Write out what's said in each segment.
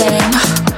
same.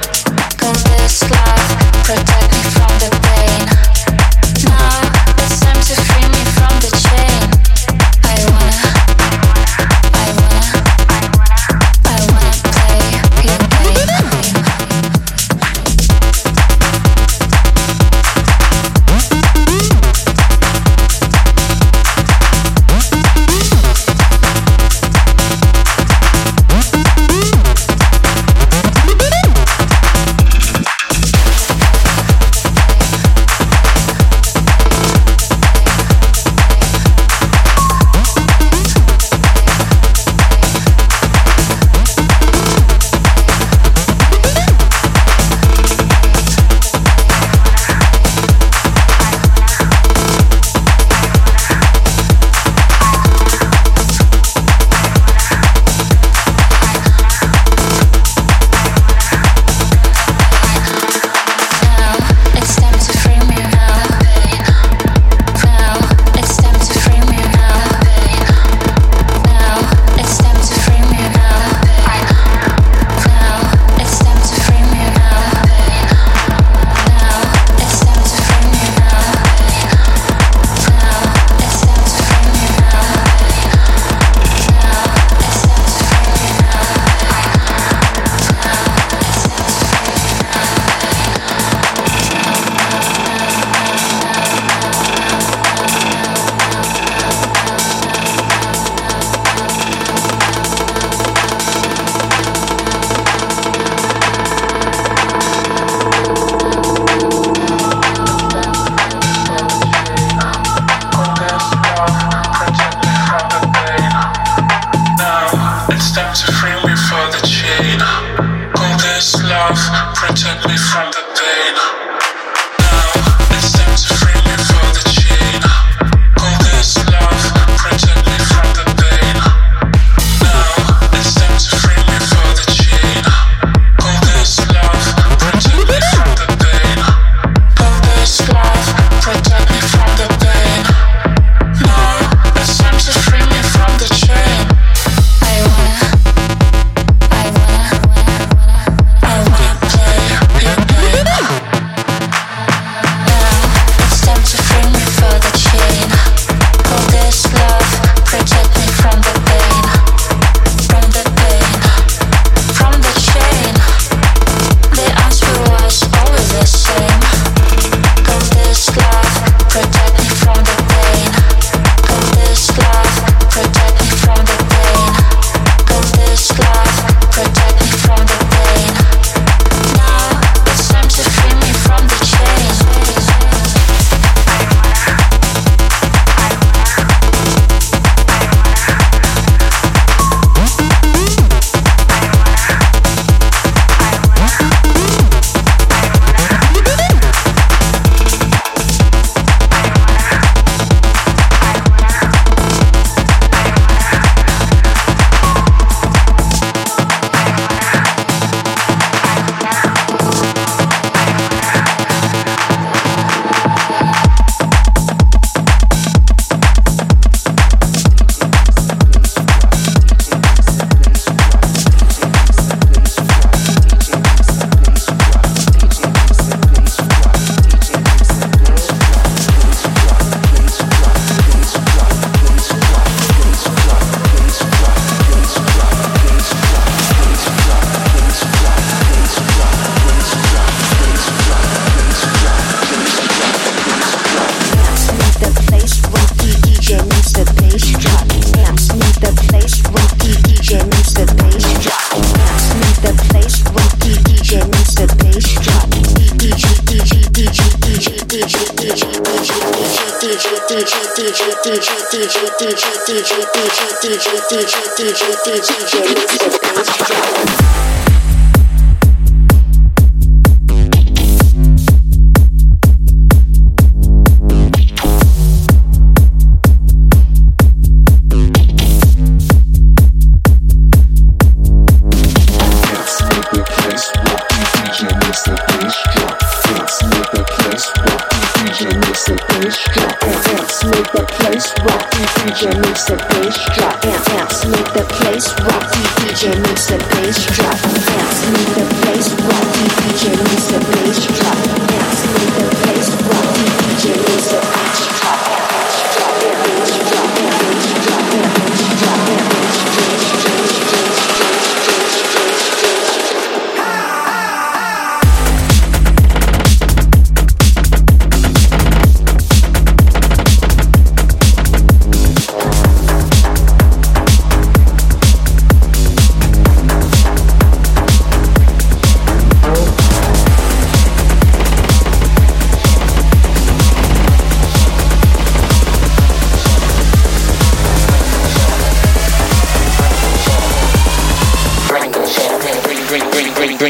DJ, DJ, DJ.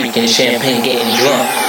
Getting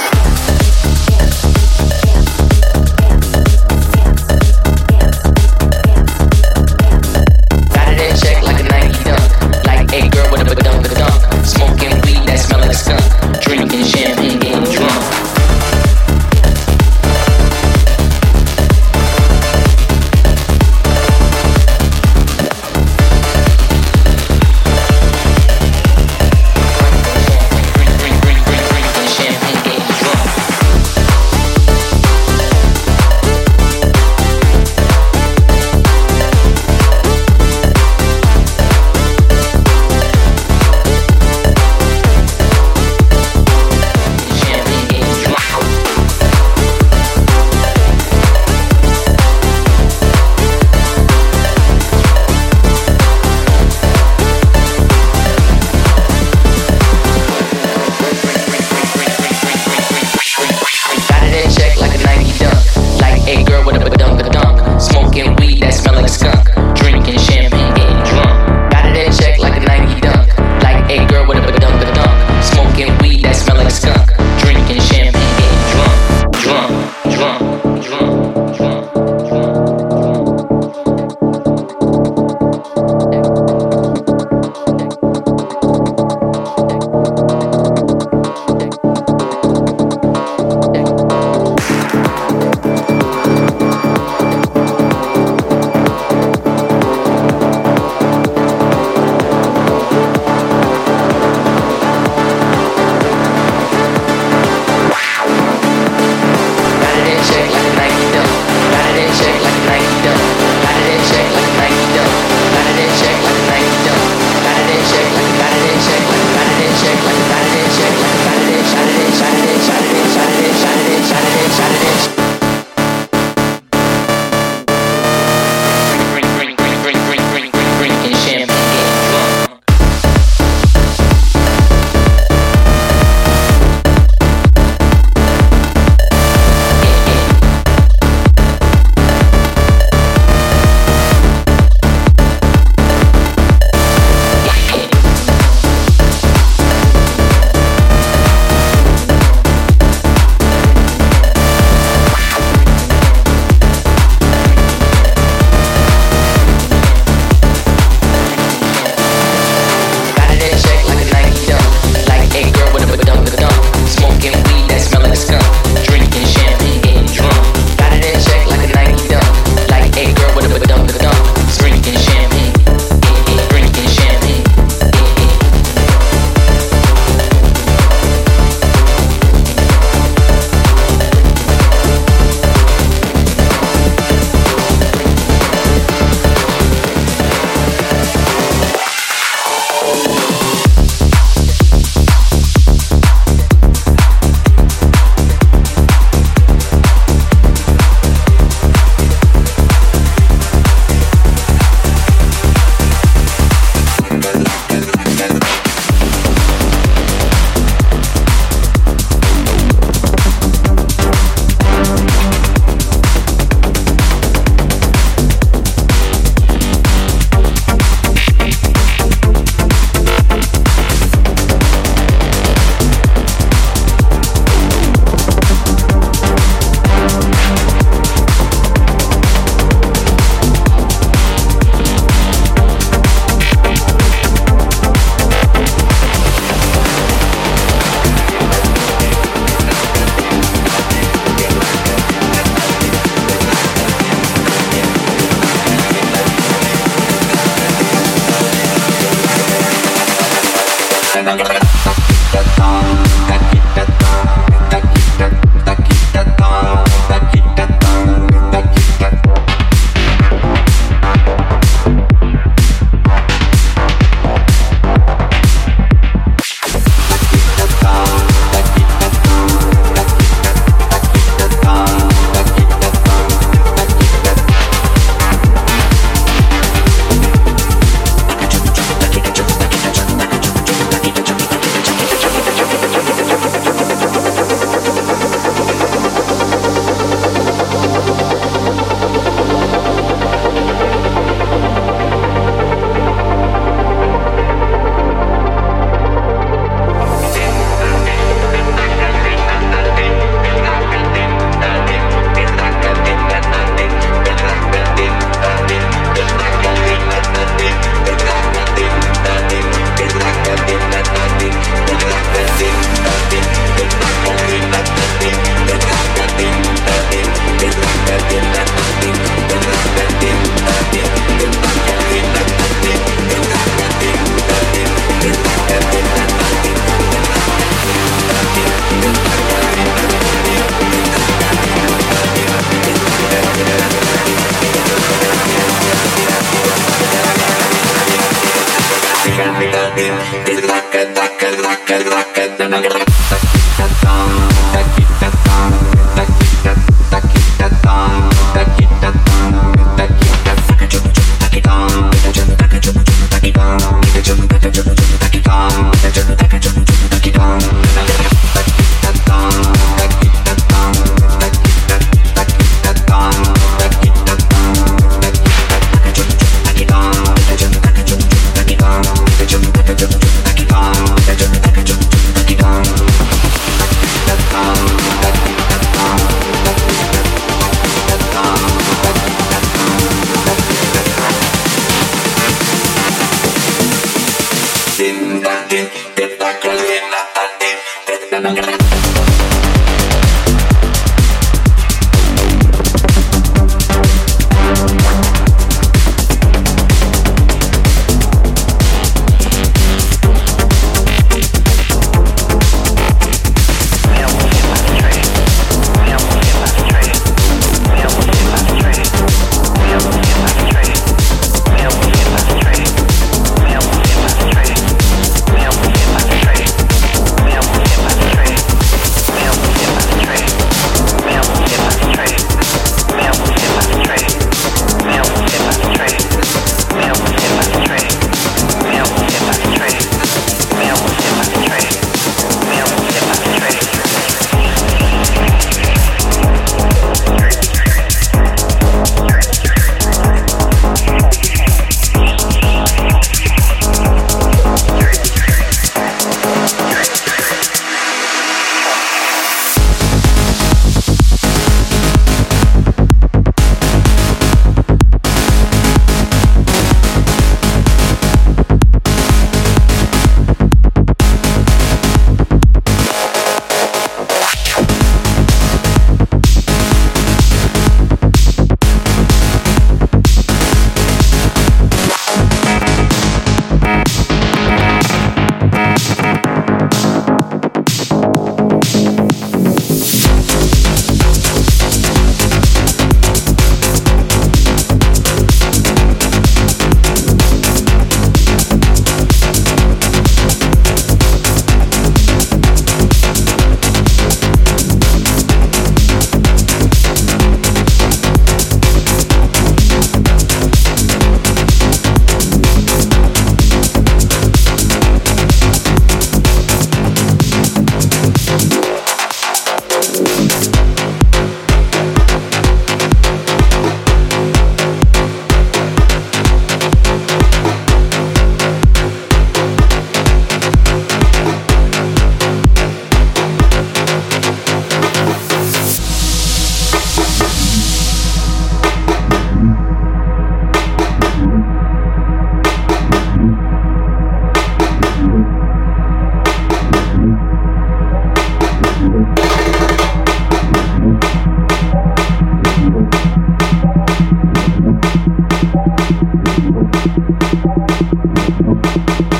Going down.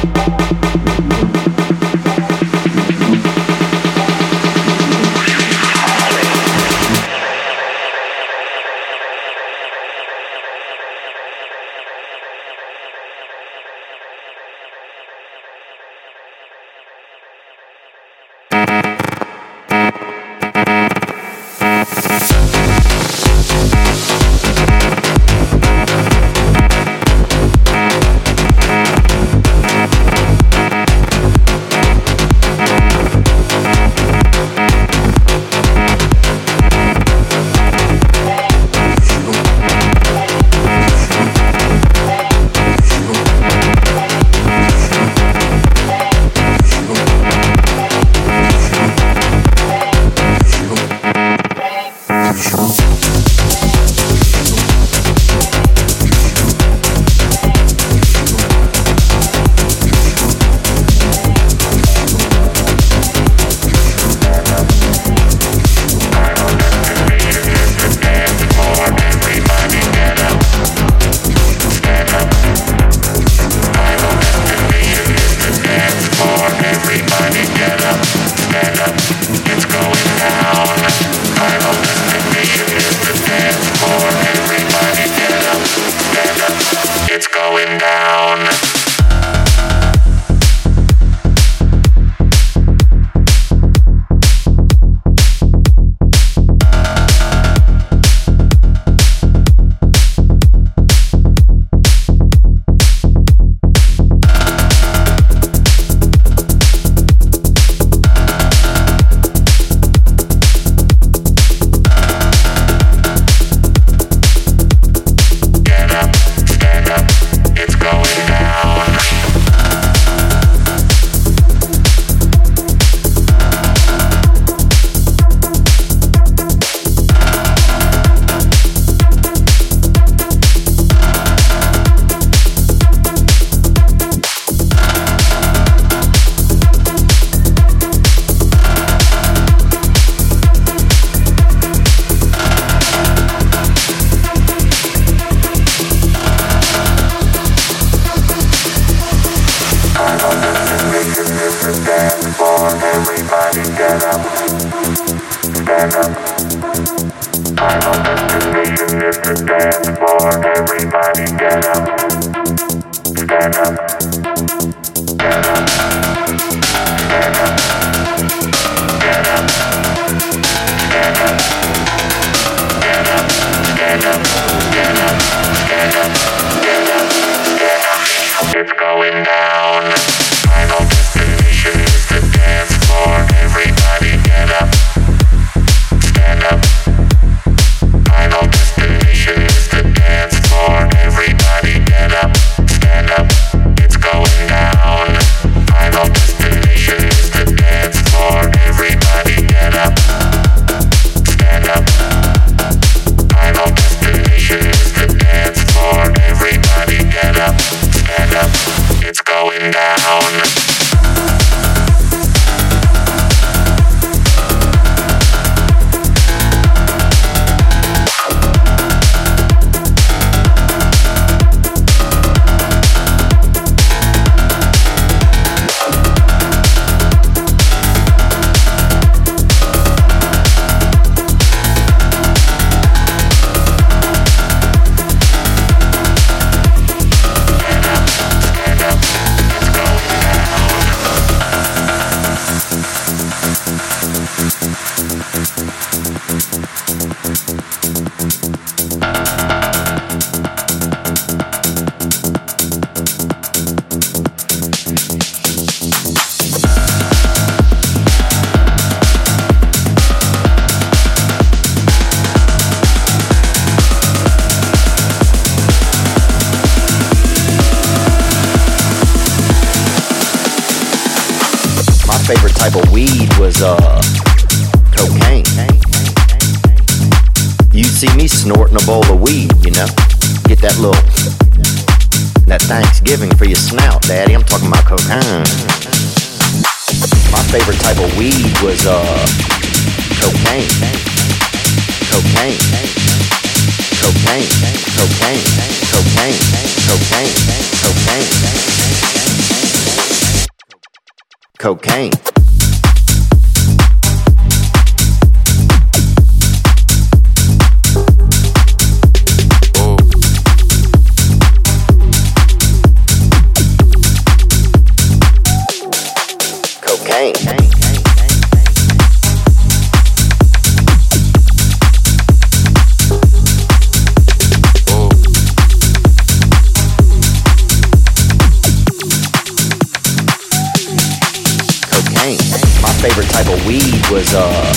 Type of weed was uh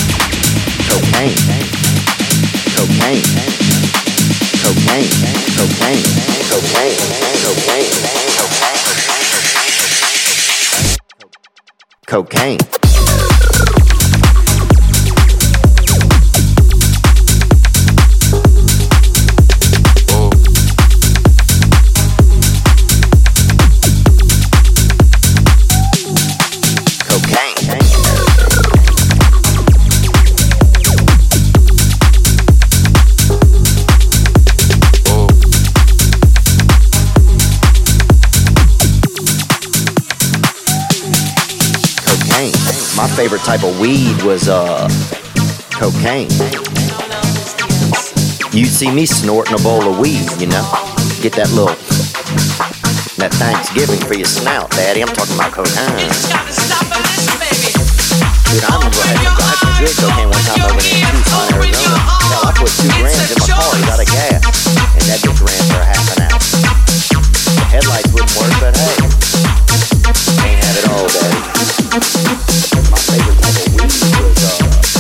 cocaine. Cocaine. Cocaine. Cocaine. Cocaine. Cocaine. Cocaine. Cocaine. cocaine. Uh, you see me snorting a bowl of weed, you know? Get that little that Thanksgiving for your snout, Daddy. I'm talking about cocaine. Dude, I remember I had some good cocaine one time over there in Tucson, Arizona. Hell, I put two grams in my car without a gas, and that bitch ran for half an hour. Headlights wouldn't work, but hey, it all, Daddy. like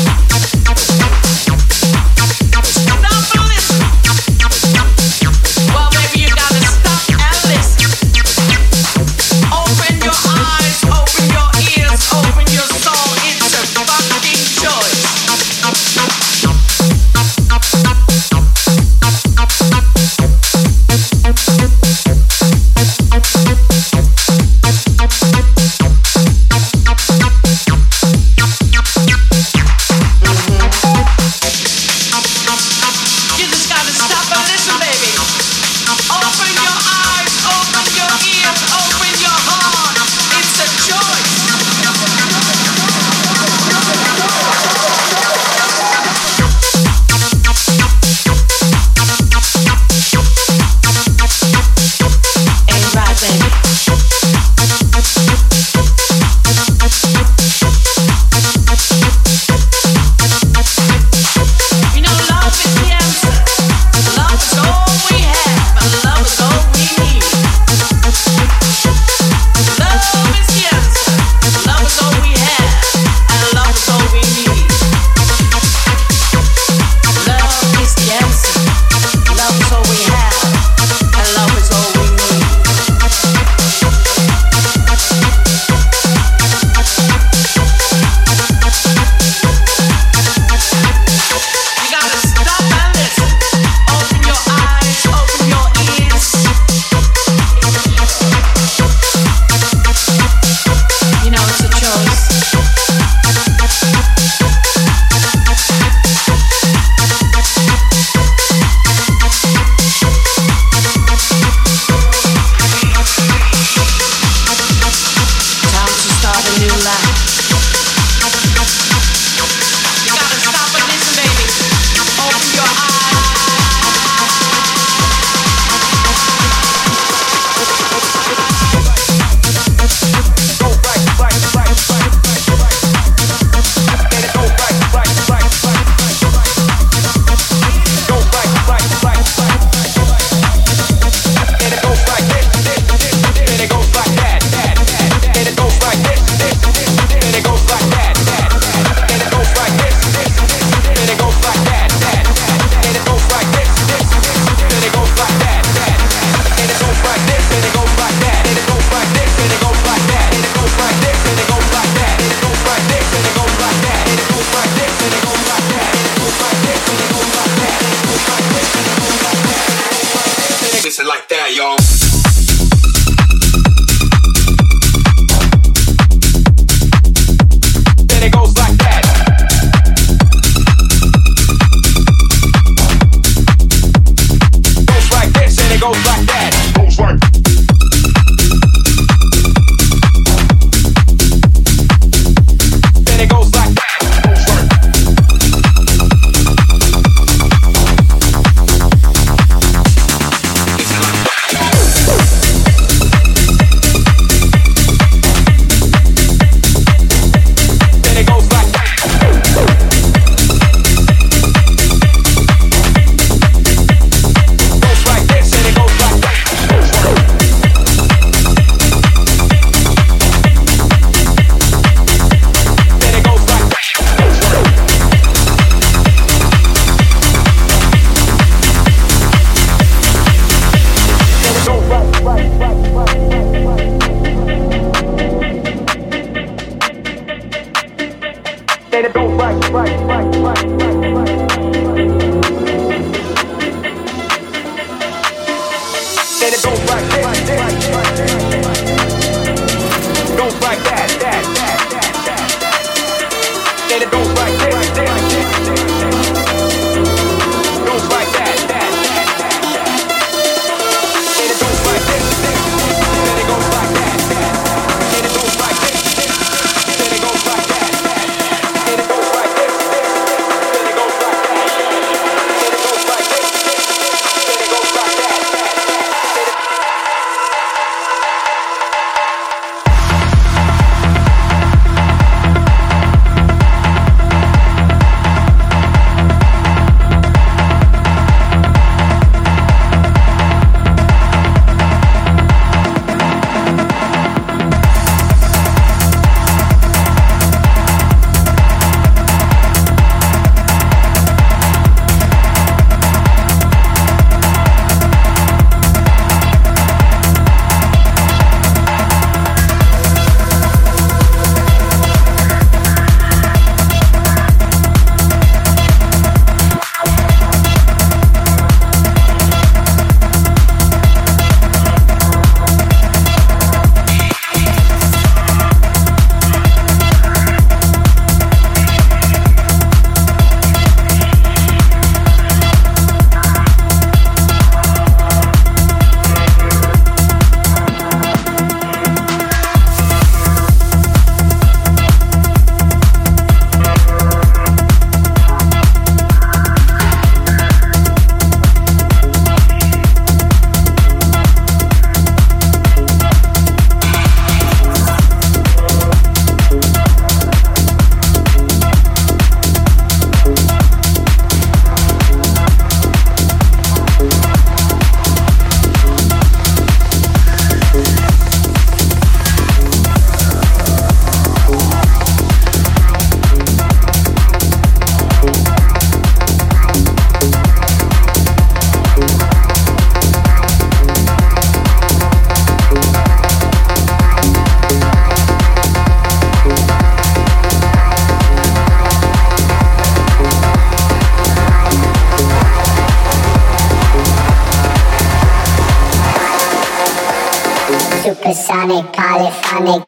polyphonic.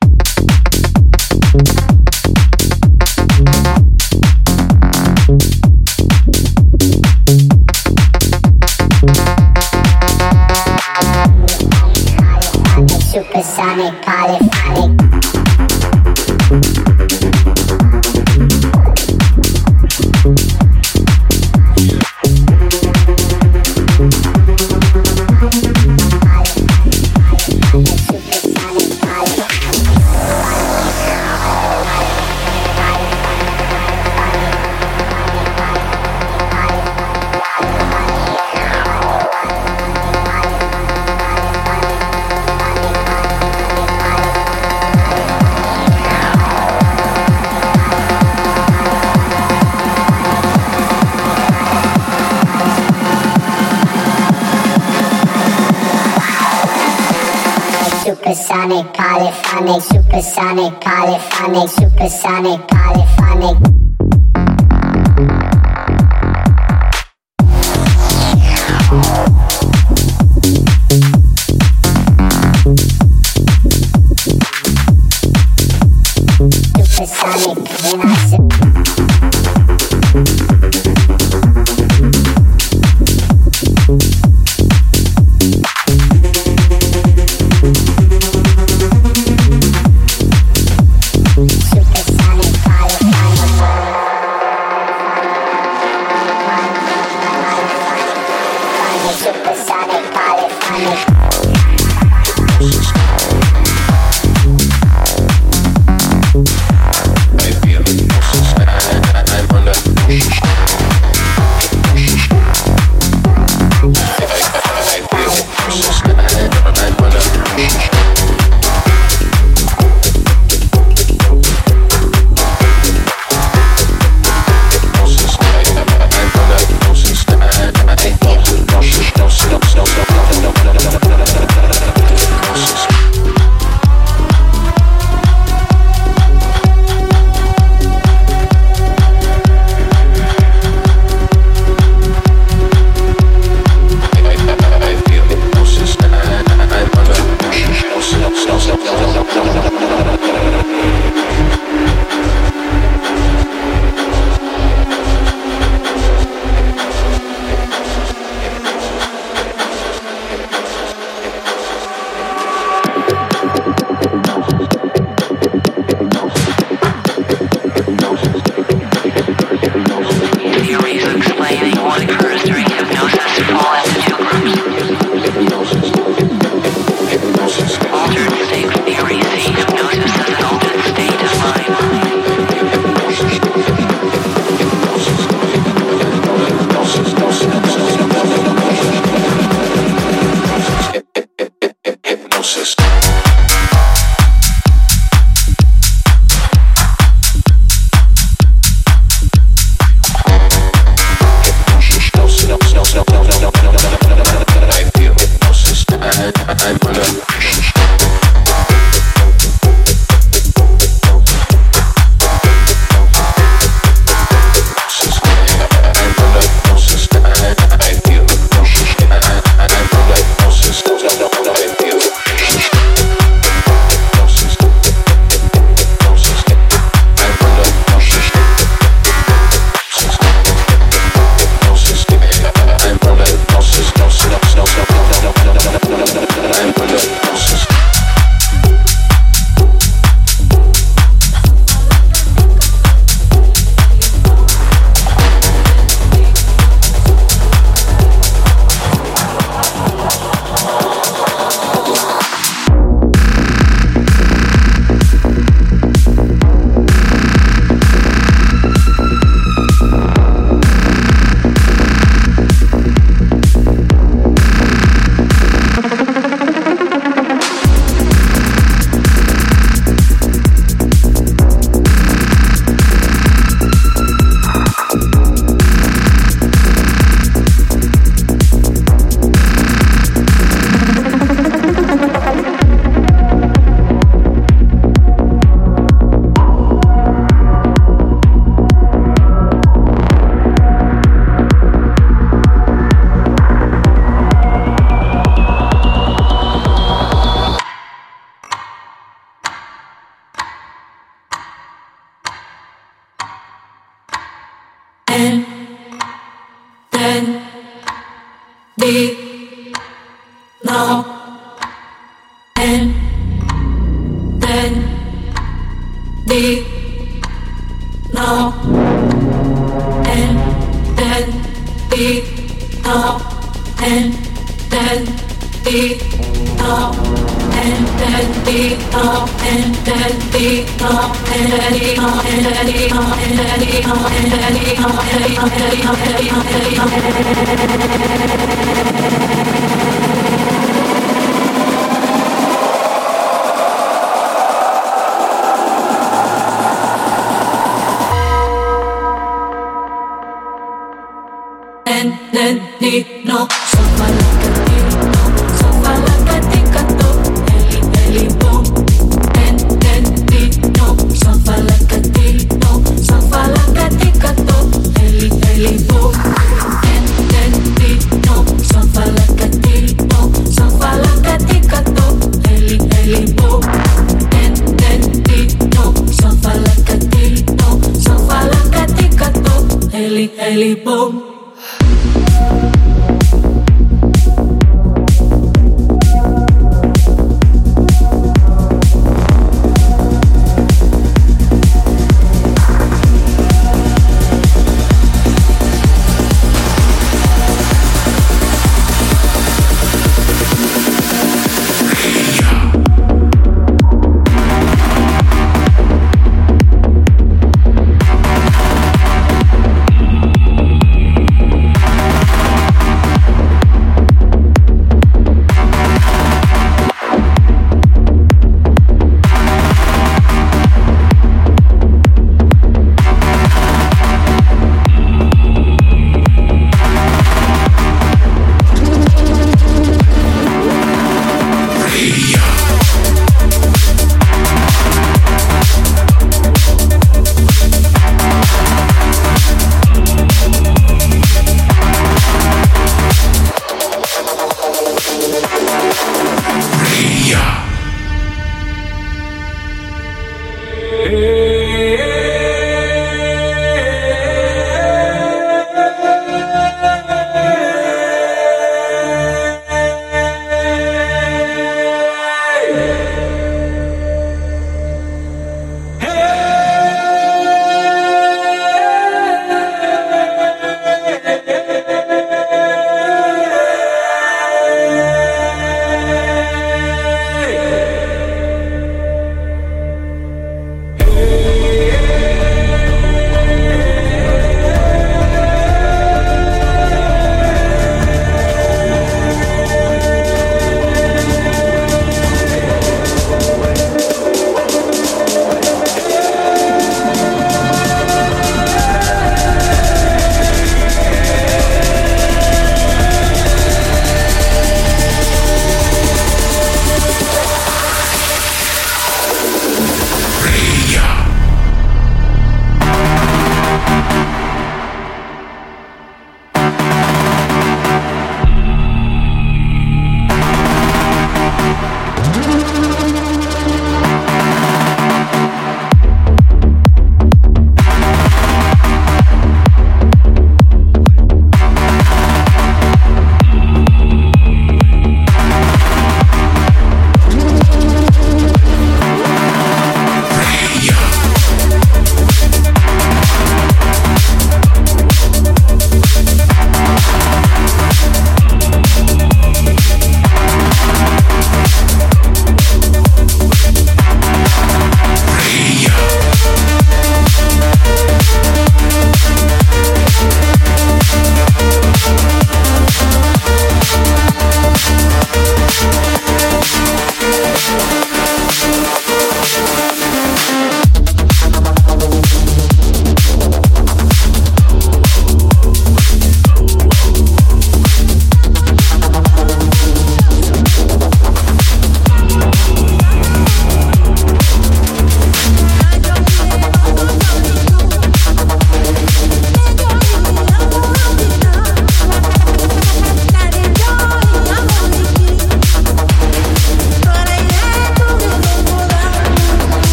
Eli,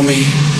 me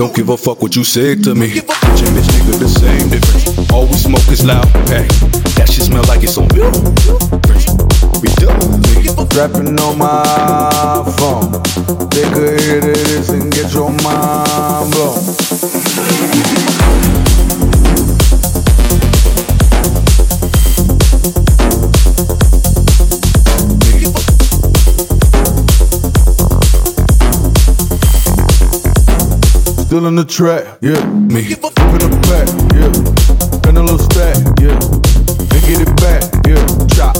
Don't give a fuck what you said to me. Bitch and bitch nigga the same difference. All we smoke is loud. Hey, that shit smell like it's on you. We do. Rapping on my phone. They could hear this and get your mind blown. Still in the track, yeah. Me. Whipping the back, yeah. Spend a little stack, yeah. Then get it back, yeah. Chop.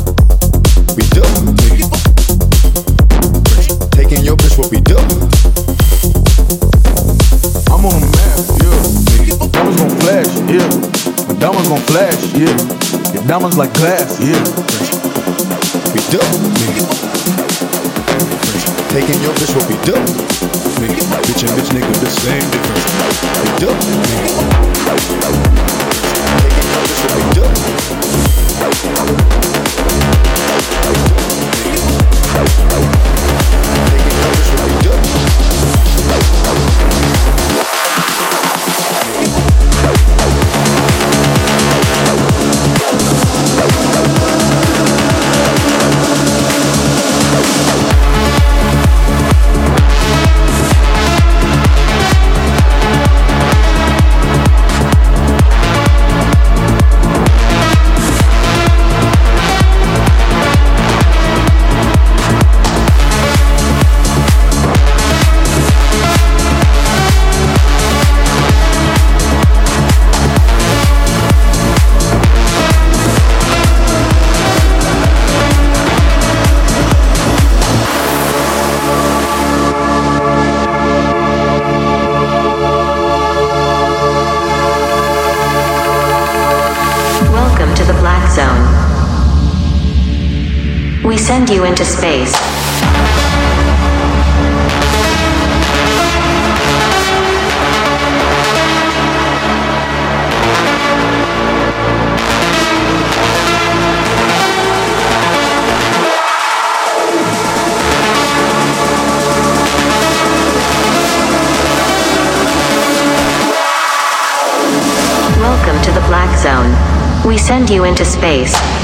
We do. Me. Taking your bitch, what we do. I'm on the map, yeah. Diamonds gon' flash, yeah. My diamonds gon' flash, yeah. Your diamonds like glass, yeah. We do. Me. Taking your bitch, what we do Bitch and bitch nigga, the same difference. They do they do. Taking send you into space. Welcome to the Black Zone. We send you into space.